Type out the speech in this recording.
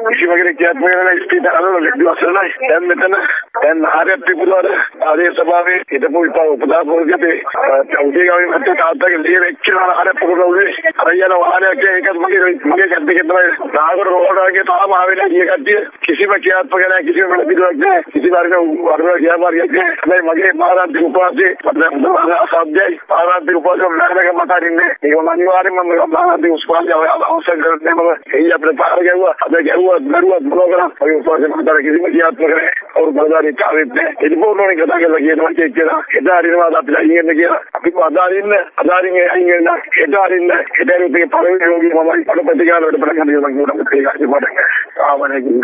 කිසිම කෙනෙක් ක්‍රියාත්මක වෙලා ස්පීඩ් අරගෙන ලෙඩවසලයි දැන් මෙතන දැන් ආරයක් තිබුණාද ආදී සභාවේ හිටපු උපදාපෝර්ගයේ උදේ ගාවේ මත තාත්තගේ ලිය වෙච්ච ආරයක් පොරවලේ අර යන වාහනයක් ඒකත් මගේ මගේ කද්දේ තමයි නාගර රෝඩාගේ තාම ආවෙලා ගිය කට්ටිය කිසිම ක්‍රියාත්මක නැහැ කිසිම පිළිතුරක් නැහැ. කිසි වර්ග වර්ග ව්‍යාපාරියක් නැහැ. මගේ මාරාන්තික උපාසයේ මම අසභ්‍යයි මාරාන්තික උපාසයේ මම මට අරින්නේ. ඒක මම අනිවාර්යෙන්ම මම මාරාන්තික උපාසයේ අවසන් කරන්නේ මම එයි අපිට පාර ගැව්වා අද ගැව්වා දරුවා මොනවා කරා? ඔය උපාසයේ මට කිසිම ක්‍රියාත්මක නැහැ. අවුරු බලදාරි කාවෙත් නැහැ. ඒක පොරෝනේ කතා කරලා කියනවා චෙක් කරා එදා අරිනවා අපි අයින් කියලා. අපි අදාරින්න අදාරින් අයින් වෙන එදා අරින්න එදා රුපියල් පළවෙනි යෝගී මම පොඩ ප්‍රතිකාරවලට ප්‍රකාශ කරනවා මම ඒක ආවනේ